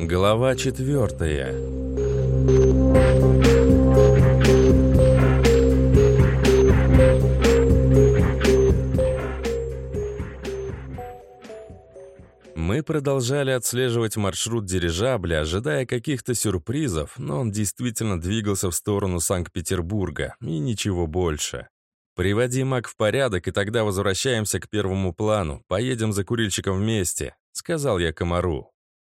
Глава четвертая. Мы продолжали отслеживать маршрут дирижабля, ожидая каких-то сюрпризов, но он действительно двигался в сторону Санкт-Петербурга, и ничего больше. «Приводи Мак в порядок, и тогда возвращаемся к первому плану. Поедем за курильщиком вместе», — сказал я комару.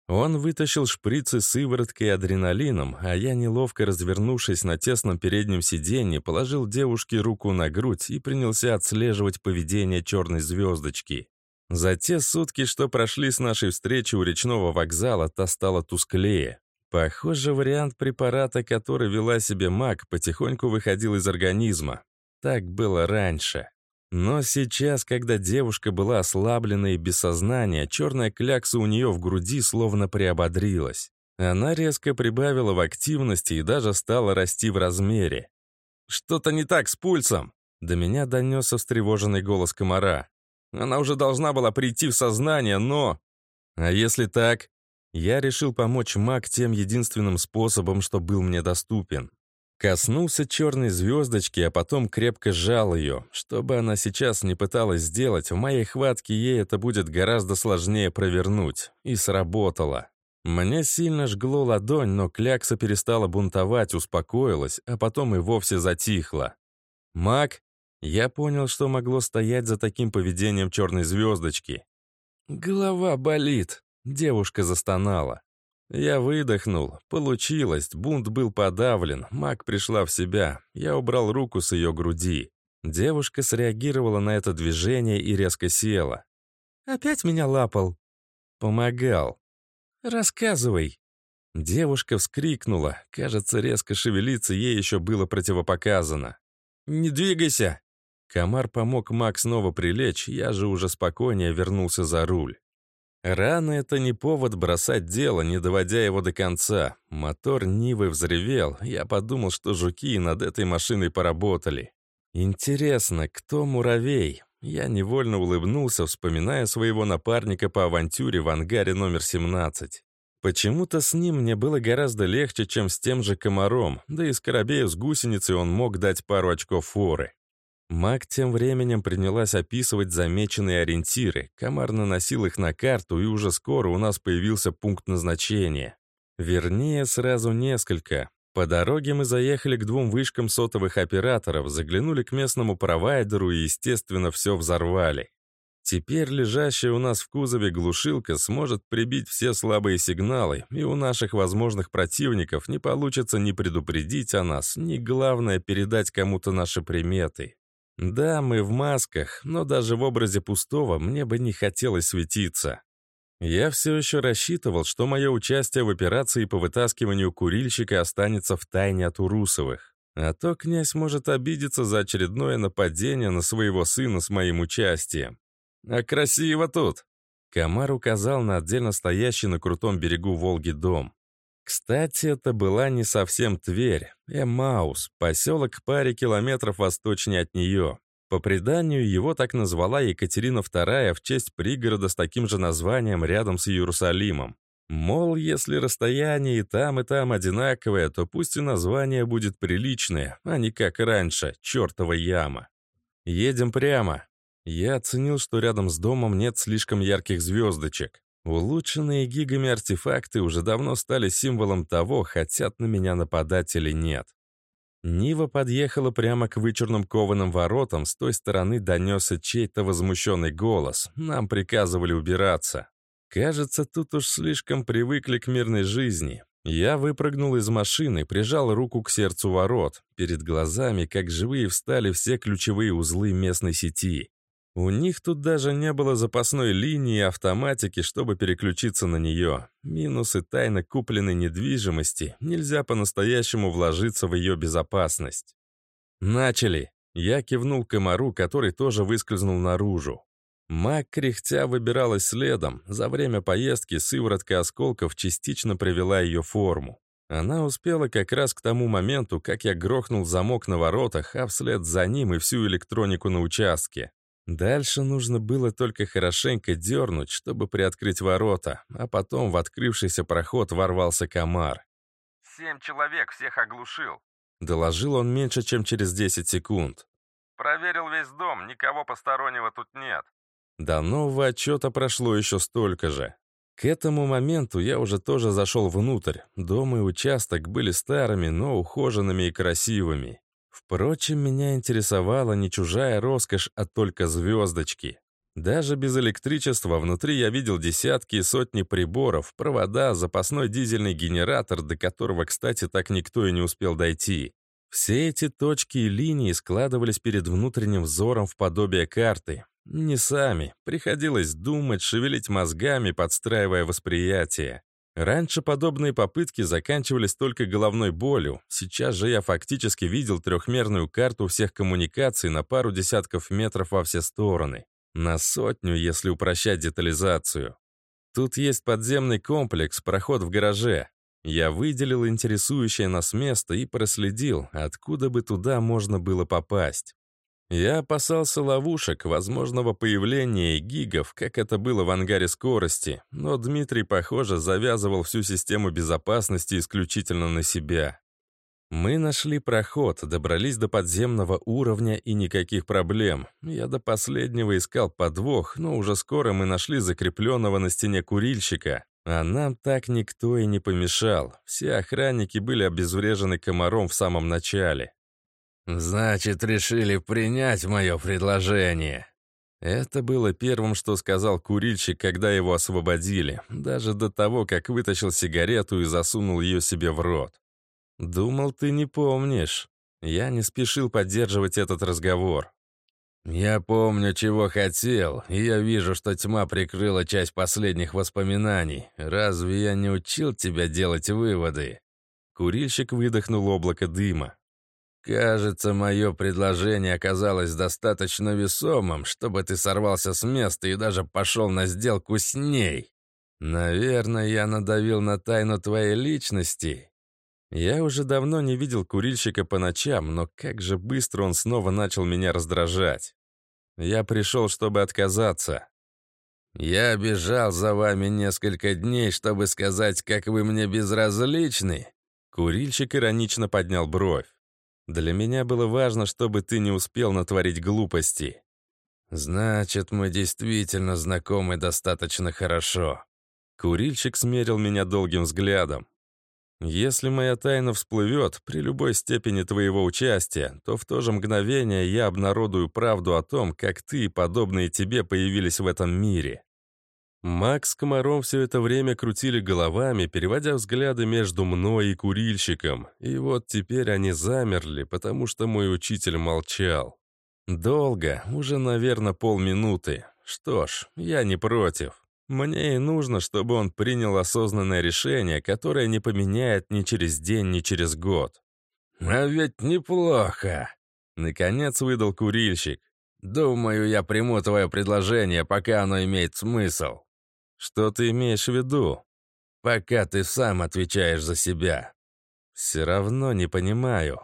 Он вытащил шприцы с сывороткой и адреналином, а я, неловко развернувшись на тесном переднем сиденье, положил девушке руку на грудь и принялся отслеживать поведение черной звездочки. За те сутки, что прошли с нашей встречи у речного вокзала, та стала тусклее. Похоже, вариант препарата, который вела себе маг, потихоньку выходил из организма. Так было раньше. Но сейчас, когда девушка была ослаблена и без сознания, черная клякса у нее в груди словно приободрилась. Она резко прибавила в активности и даже стала расти в размере. «Что-то не так с пульсом!» До меня донесся встревоженный голос комара. «Она уже должна была прийти в сознание, но...» «А если так?» Я решил помочь маг тем единственным способом, что был мне доступен. Коснулся черной звездочки, а потом крепко сжал ее. Что бы она сейчас не пыталась сделать, в моей хватке ей это будет гораздо сложнее провернуть. И сработало. Мне сильно жгло ладонь, но клякса перестала бунтовать, успокоилась, а потом и вовсе затихла. «Маг?» Я понял, что могло стоять за таким поведением черной звездочки. «Голова болит», — девушка застонала. Я выдохнул. Получилось. Бунт был подавлен. Маг пришла в себя. Я убрал руку с ее груди. Девушка среагировала на это движение и резко села. «Опять меня лапал?» «Помогал». «Рассказывай». Девушка вскрикнула. Кажется, резко шевелиться ей еще было противопоказано. «Не двигайся!» Комар помог Мак снова прилечь, я же уже спокойнее вернулся за руль. Рано это не повод бросать дело, не доводя его до конца. Мотор Нивы взревел. Я подумал, что жуки над этой машиной поработали. Интересно, кто муравей? Я невольно улыбнулся, вспоминая своего напарника по авантюре в ангаре номер 17. Почему-то с ним мне было гораздо легче, чем с тем же комаром, да и Скоробею с гусеницей он мог дать пару очков форы. Маг тем временем принялась описывать замеченные ориентиры. Комар наносил их на карту, и уже скоро у нас появился пункт назначения. Вернее, сразу несколько. По дороге мы заехали к двум вышкам сотовых операторов, заглянули к местному провайдеру и, естественно, все взорвали. Теперь лежащая у нас в кузове глушилка сможет прибить все слабые сигналы, и у наших возможных противников не получится ни предупредить о нас, ни, главное, передать кому-то наши приметы. Да, мы в масках, но даже в образе пустого мне бы не хотелось светиться. Я все еще рассчитывал, что мое участие в операции по вытаскиванию курильщика останется в тайне от Урусовых. А то князь может обидеться за очередное нападение на своего сына с моим участием. А красиво тут! Комар указал на отдельно стоящий на крутом берегу Волги дом. Кстати, это была не совсем Тверь, Эмаус, поселок паре километров восточнее от нее. По преданию, его так назвала Екатерина II в честь пригорода с таким же названием рядом с Иерусалимом. Мол, если расстояние и там, и там одинаковое, то пусть и название будет приличное, а не как раньше, чертова яма. Едем прямо. Я оценил, что рядом с домом нет слишком ярких звездочек. Улучшенные гигами артефакты уже давно стали символом того, хотят на меня нападать или нет. Нива подъехала прямо к вычурным кованым воротам, с той стороны донесся чей-то возмущенный голос. Нам приказывали убираться. Кажется, тут уж слишком привыкли к мирной жизни. Я выпрыгнул из машины, прижал руку к сердцу ворот. Перед глазами, как живые, встали все ключевые узлы местной сети. У них тут даже не было запасной линии автоматики, чтобы переключиться на нее. Минусы тайно купленной недвижимости. Нельзя по-настоящему вложиться в ее безопасность. «Начали!» Я кивнул комару, который тоже выскользнул наружу. Мак кряхтя выбиралась следом. За время поездки сыворотка осколков частично привела ее форму. Она успела как раз к тому моменту, как я грохнул замок на воротах, а вслед за ним и всю электронику на участке. Дальше нужно было только хорошенько дернуть, чтобы приоткрыть ворота, а потом в открывшийся проход ворвался комар. «Семь человек, всех оглушил», — доложил он меньше, чем через 10 секунд. «Проверил весь дом, никого постороннего тут нет». До нового отчета прошло еще столько же. К этому моменту я уже тоже зашел внутрь. Дом и участок были старыми, но ухоженными и красивыми. Впрочем, меня интересовала не чужая роскошь, а только звездочки. Даже без электричества внутри я видел десятки и сотни приборов, провода, запасной дизельный генератор, до которого, кстати, так никто и не успел дойти. Все эти точки и линии складывались перед внутренним взором в подобие карты. Не сами. Приходилось думать, шевелить мозгами, подстраивая восприятие. Раньше подобные попытки заканчивались только головной болью. Сейчас же я фактически видел трехмерную карту всех коммуникаций на пару десятков метров во все стороны. На сотню, если упрощать детализацию. Тут есть подземный комплекс, проход в гараже. Я выделил интересующее нас место и проследил, откуда бы туда можно было попасть. Я опасался ловушек, возможного появления гигов, как это было в ангаре скорости, но Дмитрий, похоже, завязывал всю систему безопасности исключительно на себя. Мы нашли проход, добрались до подземного уровня и никаких проблем. Я до последнего искал подвох, но уже скоро мы нашли закрепленного на стене курильщика. А нам так никто и не помешал. Все охранники были обезврежены комаром в самом начале. «Значит, решили принять мое предложение». Это было первым, что сказал курильщик, когда его освободили, даже до того, как вытащил сигарету и засунул ее себе в рот. «Думал, ты не помнишь». Я не спешил поддерживать этот разговор. «Я помню, чего хотел, и я вижу, что тьма прикрыла часть последних воспоминаний. Разве я не учил тебя делать выводы?» Курильщик выдохнул облако дыма. «Кажется, мое предложение оказалось достаточно весомым, чтобы ты сорвался с места и даже пошел на сделку с ней. Наверное, я надавил на тайну твоей личности». Я уже давно не видел курильщика по ночам, но как же быстро он снова начал меня раздражать. Я пришел, чтобы отказаться. «Я бежал за вами несколько дней, чтобы сказать, как вы мне безразличны». Курильщик иронично поднял бровь. Для меня было важно, чтобы ты не успел натворить глупости. Значит, мы действительно знакомы достаточно хорошо. Курильщик смерил меня долгим взглядом. Если моя тайна всплывет при любой степени твоего участия, то в то же мгновение я обнародую правду о том, как ты и подобные тебе появились в этом мире. Макс с Комаром все это время крутили головами, переводя взгляды между мной и курильщиком, и вот теперь они замерли, потому что мой учитель молчал. Долго, уже, наверное, полминуты. Что ж, я не против. Мне и нужно, чтобы он принял осознанное решение, которое не поменяет ни через день, ни через год. «А ведь неплохо!» Наконец выдал курильщик. «Думаю, я приму твое предложение, пока оно имеет смысл». «Что ты имеешь в виду?» «Пока ты сам отвечаешь за себя». «Все равно не понимаю».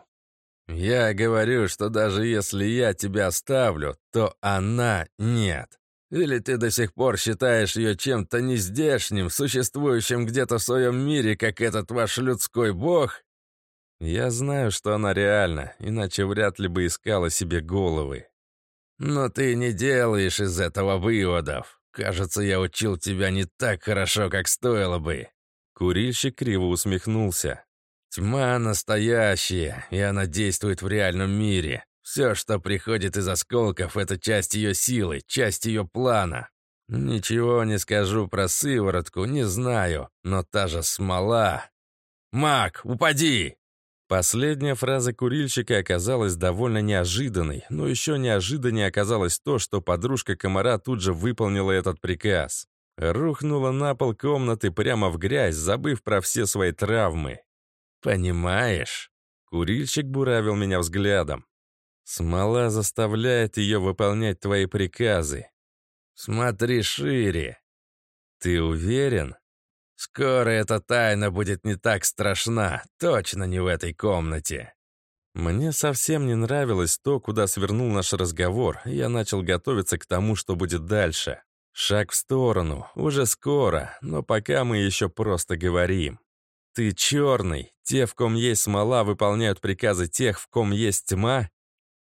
«Я говорю, что даже если я тебя оставлю, то она нет. Или ты до сих пор считаешь ее чем-то нездешним, существующим где-то в своем мире, как этот ваш людской бог?» «Я знаю, что она реальна, иначе вряд ли бы искала себе головы». «Но ты не делаешь из этого выводов. Кажется, я учил тебя не так хорошо, как стоило бы». Курильщик криво усмехнулся. «Тьма настоящая, и она действует в реальном мире. Все, что приходит из осколков, это часть ее силы, часть ее плана. Ничего не скажу про сыворотку, не знаю, но та же смола... «Мак, упади!» Последняя фраза курильщика оказалась довольно неожиданной, но еще неожиданнее оказалось то, что подружка комара тут же выполнила этот приказ. Рухнула на пол комнаты прямо в грязь, забыв про все свои травмы. «Понимаешь?» Курильщик буравил меня взглядом. «Смола заставляет ее выполнять твои приказы. Смотри шире». «Ты уверен?» Скоро эта тайна будет не так страшна, точно не в этой комнате. Мне совсем не нравилось то, куда свернул наш разговор, и я начал готовиться к тому, что будет дальше. Шаг в сторону, уже скоро, но пока мы еще просто говорим. Ты черный, те, в ком есть смола, выполняют приказы тех, в ком есть тьма?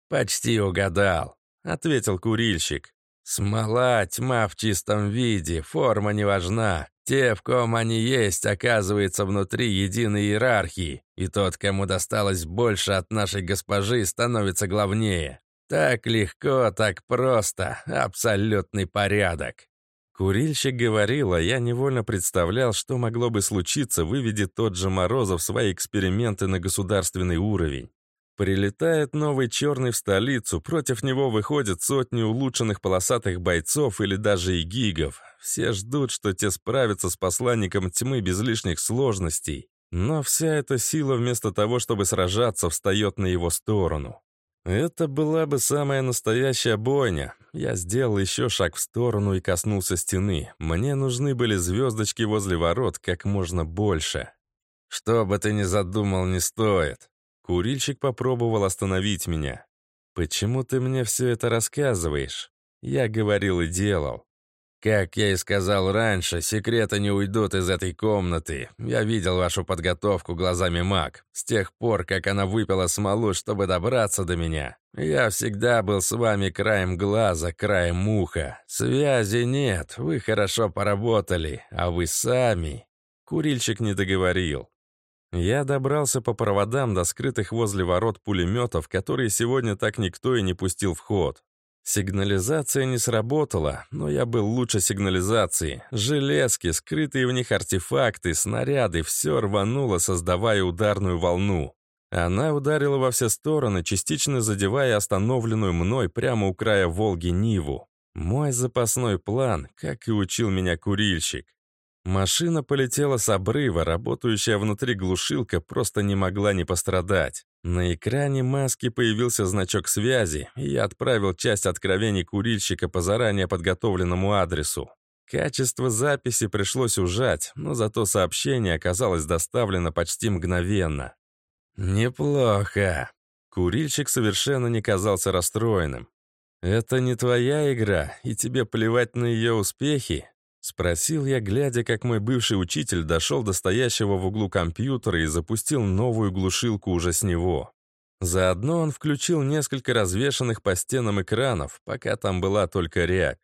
Почти угадал, ответил курильщик. Смола, тьма в чистом виде, форма не важна. Те, в ком они есть, оказывается внутри единой иерархии, и тот, кому досталось больше от нашей госпожи, становится главнее. Так легко, так просто, абсолютный порядок. Курильщик говорил, а я невольно представлял, что могло бы случиться, выведет тот же Морозов свои эксперименты на государственный уровень. Прилетает новый черный в столицу, против него выходят сотни улучшенных полосатых бойцов или даже и гигов. Все ждут, что те справятся с посланником тьмы без лишних сложностей. Но вся эта сила вместо того, чтобы сражаться, встает на его сторону. Это была бы самая настоящая бойня. Я сделал еще шаг в сторону и коснулся стены. Мне нужны были звездочки возле ворот как можно больше. Что бы ты ни задумал, не стоит. Курильщик попробовал остановить меня. «Почему ты мне все это рассказываешь?» Я говорил и делал. «Как я и сказал раньше, секреты не уйдут из этой комнаты. Я видел вашу подготовку глазами маг. С тех пор, как она выпила смолу, чтобы добраться до меня. Я всегда был с вами краем глаза, краем уха. Связи нет, вы хорошо поработали, а вы сами...» Курильщик не договорил. Я добрался по проводам до скрытых возле ворот пулеметов, которые сегодня так никто и не пустил в ход. Сигнализация не сработала, но я был лучше сигнализации. Железки, скрытые в них артефакты, снаряды — все рвануло, создавая ударную волну. Она ударила во все стороны, частично задевая остановленную мной прямо у края Волги Ниву. Мой запасной план, как и учил меня курильщик. Машина полетела с обрыва, работающая внутри глушилка просто не могла не пострадать. На экране маски появился значок связи, и я отправил часть откровений курильщика по заранее подготовленному адресу. Качество записи пришлось ужать, но зато сообщение оказалось доставлено почти мгновенно. «Неплохо». Курильщик совершенно не казался расстроенным. «Это не твоя игра, и тебе плевать на ее успехи?» Спросил я, глядя, как мой бывший учитель дошел до стоящего в углу компьютера и запустил новую глушилку уже с него. Заодно он включил несколько развешанных по стенам экранов, пока там была только рябь.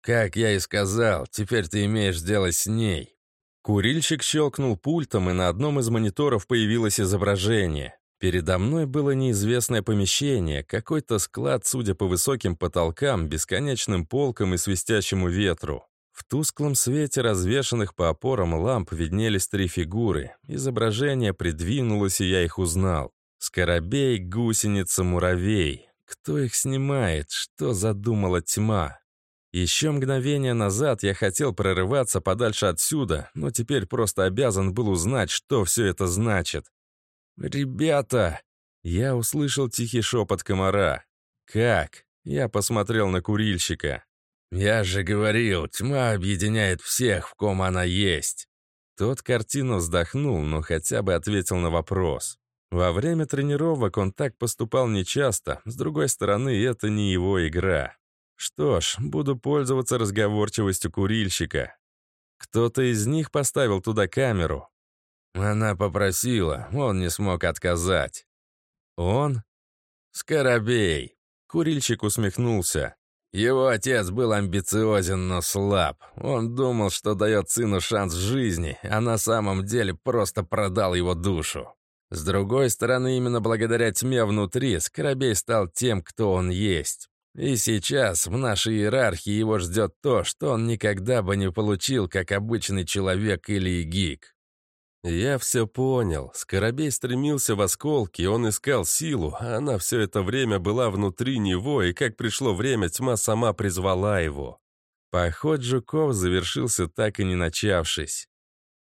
«Как я и сказал, теперь ты имеешь дело с ней». Курильщик щелкнул пультом, и на одном из мониторов появилось изображение. Передо мной было неизвестное помещение, какой-то склад, судя по высоким потолкам, бесконечным полкам и свистящему ветру. В тусклом свете развешанных по опорам ламп виднелись три фигуры. Изображение придвинулось, и я их узнал. Скоробей, гусеница, муравей. Кто их снимает? Что задумала тьма? Еще мгновение назад я хотел прорываться подальше отсюда, но теперь просто обязан был узнать, что все это значит. «Ребята!» Я услышал тихий шепот комара. «Как?» Я посмотрел на курильщика. «Я же говорил, тьма объединяет всех, в ком она есть». Тот картину вздохнул, но хотя бы ответил на вопрос. Во время тренировок он так поступал нечасто, с другой стороны, это не его игра. Что ж, буду пользоваться разговорчивостью курильщика. Кто-то из них поставил туда камеру. Она попросила, он не смог отказать. Он? Скоробей. Курильщик усмехнулся. Его отец был амбициозен, но слаб. Он думал, что дает сыну шанс жизни, а на самом деле просто продал его душу. С другой стороны, именно благодаря тьме внутри, Скоробей стал тем, кто он есть. И сейчас в нашей иерархии его ждет то, что он никогда бы не получил, как обычный человек или гик. Я все понял. Скоробей стремился в осколки, он искал силу, а она все это время была внутри него, и как пришло время, тьма сама призвала его. Поход жуков завершился так и не начавшись.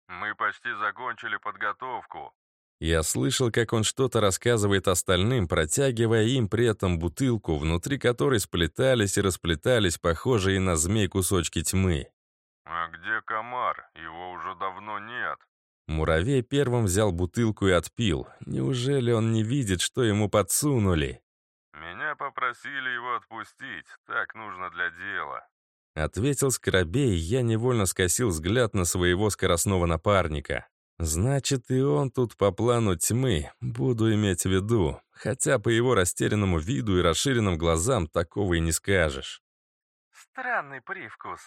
«Мы почти закончили подготовку». Я слышал, как он что-то рассказывает остальным, протягивая им при этом бутылку, внутри которой сплетались и расплетались похожие на змей кусочки тьмы. «А где комар? Его уже давно нет». Муравей первым взял бутылку и отпил. Неужели он не видит, что ему подсунули? «Меня попросили его отпустить. Так нужно для дела». Ответил Скоробей, и я невольно скосил взгляд на своего скоростного напарника. Значит, и он тут по плану тьмы, буду иметь в виду. Хотя по его растерянному виду и расширенным глазам такого и не скажешь. «Странный привкус»,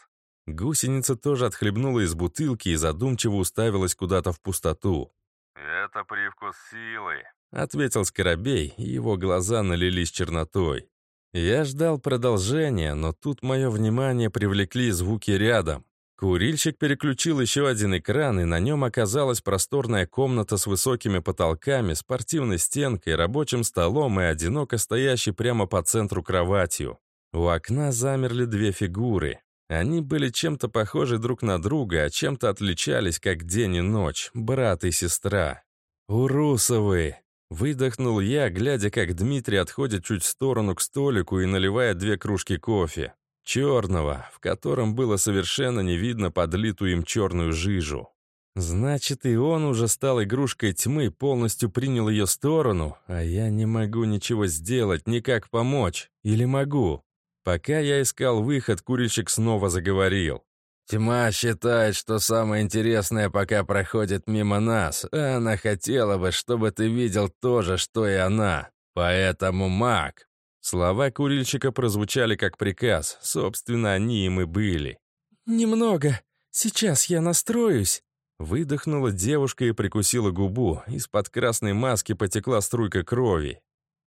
Гусеница тоже отхлебнула из бутылки и задумчиво уставилась куда-то в пустоту. «Это привкус силы», — ответил Скоробей, и его глаза налились чернотой. Я ждал продолжения, но тут мое внимание привлекли звуки рядом. Курильщик переключил еще один экран, и на нем оказалась просторная комната с высокими потолками, спортивной стенкой, рабочим столом и одиноко стоящей прямо по центру кроватью. У окна замерли две фигуры. Они были чем-то похожи друг на друга, а чем-то отличались, как день и ночь, брат и сестра. «Урусовы!» Выдохнул я, глядя, как Дмитрий отходит чуть в сторону к столику и наливает две кружки кофе. Черного, в котором было совершенно не видно подлитую им черную жижу. Значит, и он уже стал игрушкой тьмы, полностью принял ее сторону, а я не могу ничего сделать, никак помочь. Или могу? Пока я искал выход, курильщик снова заговорил. «Тьма считает, что самое интересное пока проходит мимо нас, а она хотела бы, чтобы ты видел то же, что и она. Поэтому маг». Слова курильщика прозвучали как приказ, собственно, они им и были. «Немного. Сейчас я настроюсь». Выдохнула девушка и прикусила губу. Из-под красной маски потекла струйка крови.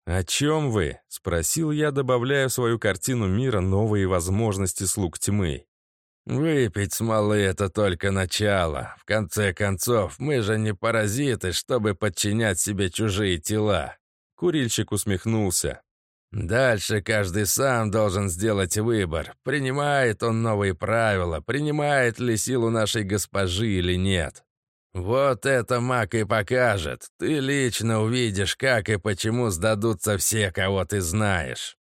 «О чем вы?» — спросил я, добавляя в свою картину мира новые возможности слуг тьмы. «Выпить смолы — это только начало. В конце концов, мы же не паразиты, чтобы подчинять себе чужие тела». Курильщик усмехнулся. «Дальше каждый сам должен сделать выбор. Принимает он новые правила, принимает ли силу нашей госпожи или нет. «Вот это маг и покажет. Ты лично увидишь, как и почему сдадутся все, кого ты знаешь».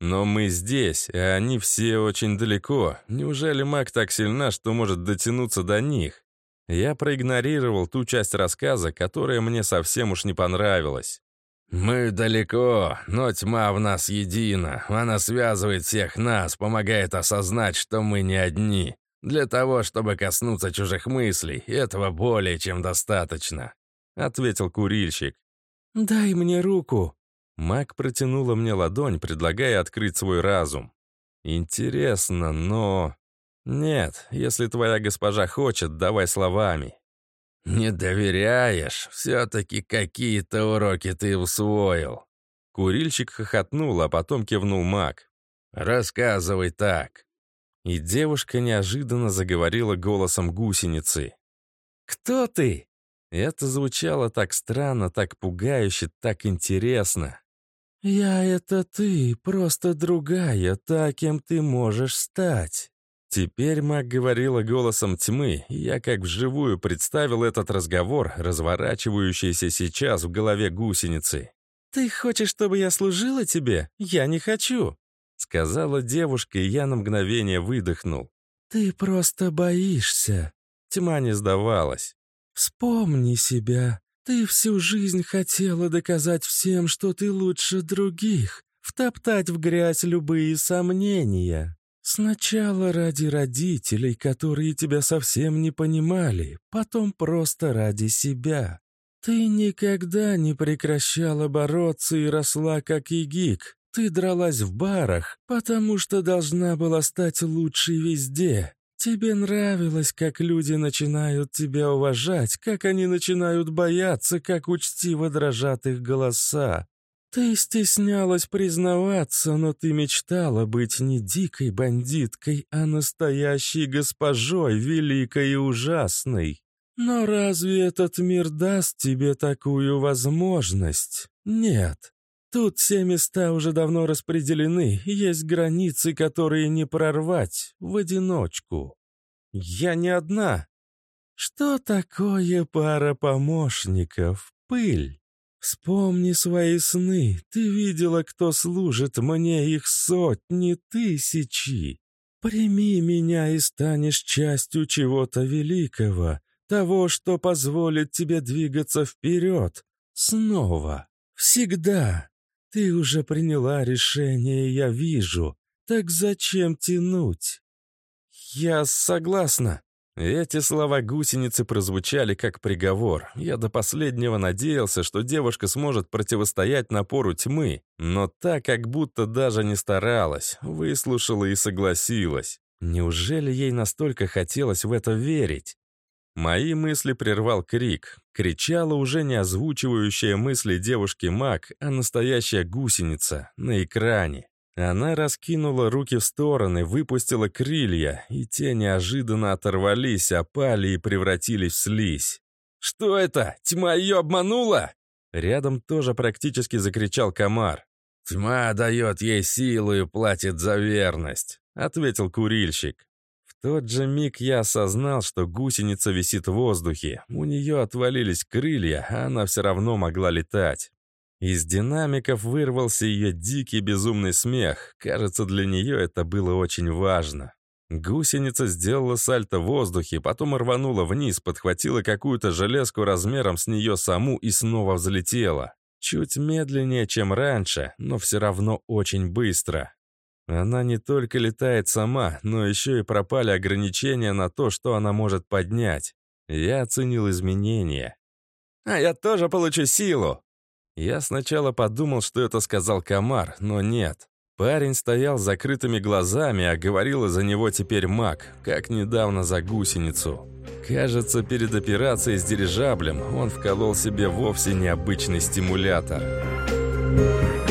«Но мы здесь, а они все очень далеко. Неужели маг так сильна, что может дотянуться до них?» Я проигнорировал ту часть рассказа, которая мне совсем уж не понравилась. «Мы далеко, но тьма в нас едина. Она связывает всех нас, помогает осознать, что мы не одни. Для того, чтобы коснуться чужих мыслей, этого более чем достаточно», — ответил курильщик. «Дай мне руку». Мак протянула мне ладонь, предлагая открыть свой разум. «Интересно, но...» «Нет, если твоя госпожа хочет, давай словами». «Не доверяешь? Все-таки какие-то уроки ты усвоил». Курильщик хохотнул, а потом кивнул Мак. «Рассказывай так». И девушка неожиданно заговорила голосом гусеницы. «Кто ты?» Это звучало так странно, так пугающе, так интересно. «Я — это ты, просто другая, та, кем ты можешь стать». Теперь маг говорила голосом тьмы, и я как вживую представил этот разговор, разворачивающийся сейчас в голове гусеницы. «Ты хочешь, чтобы я служила тебе? Я не хочу. Сказала девушка, и я на мгновение выдохнул. «Ты просто боишься». Тьма не сдавалась. «Вспомни себя. Ты всю жизнь хотела доказать всем, что ты лучше других, втоптать в грязь любые сомнения. Сначала ради родителей, которые тебя совсем не понимали, потом просто ради себя. Ты никогда не прекращала бороться и росла как игик, ты дралась в барах, потому что должна была стать лучшей везде. Тебе нравилось, как люди начинают тебя уважать, как они начинают бояться, как учтиво дрожат их голоса. Ты стеснялась признаваться, но ты мечтала быть не дикой бандиткой, а настоящей госпожой, великой и ужасной. Но разве этот мир даст тебе такую возможность? Нет. Тут все места уже давно распределены, есть границы, которые не прорвать в одиночку. Я не одна. Что такое пара помощников? Пыль. Вспомни свои сны. Ты видела, кто служит мне их сотни, тысячи. Прими меня и станешь частью чего-то великого. Того, что позволит тебе двигаться вперед. Снова. Всегда. Ты уже приняла решение, я вижу. Так зачем тянуть? Я согласна. Эти слова гусеницы прозвучали как приговор. Я до последнего надеялся, что девушка сможет противостоять напору тьмы, но так как будто даже не старалась, выслушала и согласилась. Неужели ей настолько хотелось в это верить? Мои мысли прервал крик. Кричала уже не озвучивающая мысли девушки маг, а настоящая гусеница на экране. Она раскинула руки в стороны, выпустила крылья, и те неожиданно оторвались, опали и превратились в слизь. «Что это? Тьма ее обманула?» Рядом тоже практически закричал комар. «Тьма дает ей силу и платит за верность», — ответил курильщик. Тот же миг я осознал, что гусеница висит в воздухе. У нее отвалились крылья, а она все равно могла летать. Из динамиков вырвался ее дикий безумный смех. Кажется, для нее это было очень важно. Гусеница сделала сальто в воздухе, потом рванула вниз, подхватила какую-то железку размером с нее саму и снова взлетела. Чуть медленнее, чем раньше, но все равно очень быстро. Она не только летает сама, но еще и пропали ограничения на то, что она может поднять. Я оценил изменения. «А я тоже получу силу!» Я сначала подумал, что это сказал комар, но нет. Парень стоял с закрытыми глазами, а говорил за него теперь маг, как недавно за гусеницу. Кажется, перед операцией с дирижаблем он вколол себе вовсе необычный стимулятор. Thank